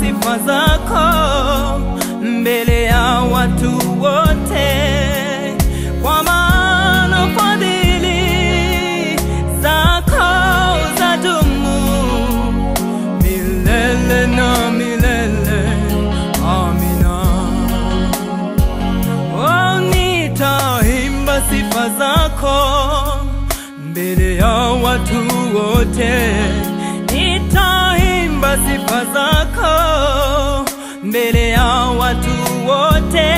sifa zako mbele ya watu wote, kwa maana fadhili zako zadumu milele na milele. Amina. Oh, nitaimba sifa zako mbele ya watu wote, nitaimba sifa zako mbele ya watu wote,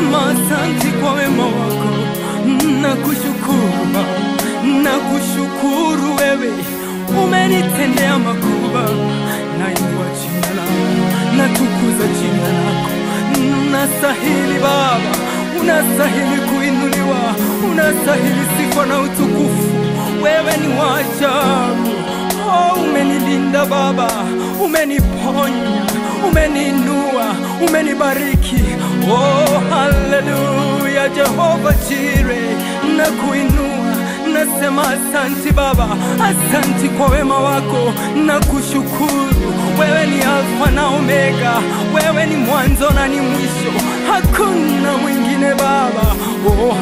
nasema asante kwa wema wako, nakushukuru na nakushukuru wewe, umenitendea makubwa. Nainua jina lako, natukuza jina lako, unastahili Baba, unastahili kuinuliwa, unastahili sifa na utukufu. Wewe ni wa. Oh, umenilinda Baba, umeniponya, umeniinua, umenibariki. Oh, haleluya, Jehova Jire, na kuinua nasema asanti Baba, asanti kwa wema wako na kushukuru. Wewe ni Alfa na Omega, wewe ni mwanzo na ni mwisho, hakuna mwingine Baba. Oh,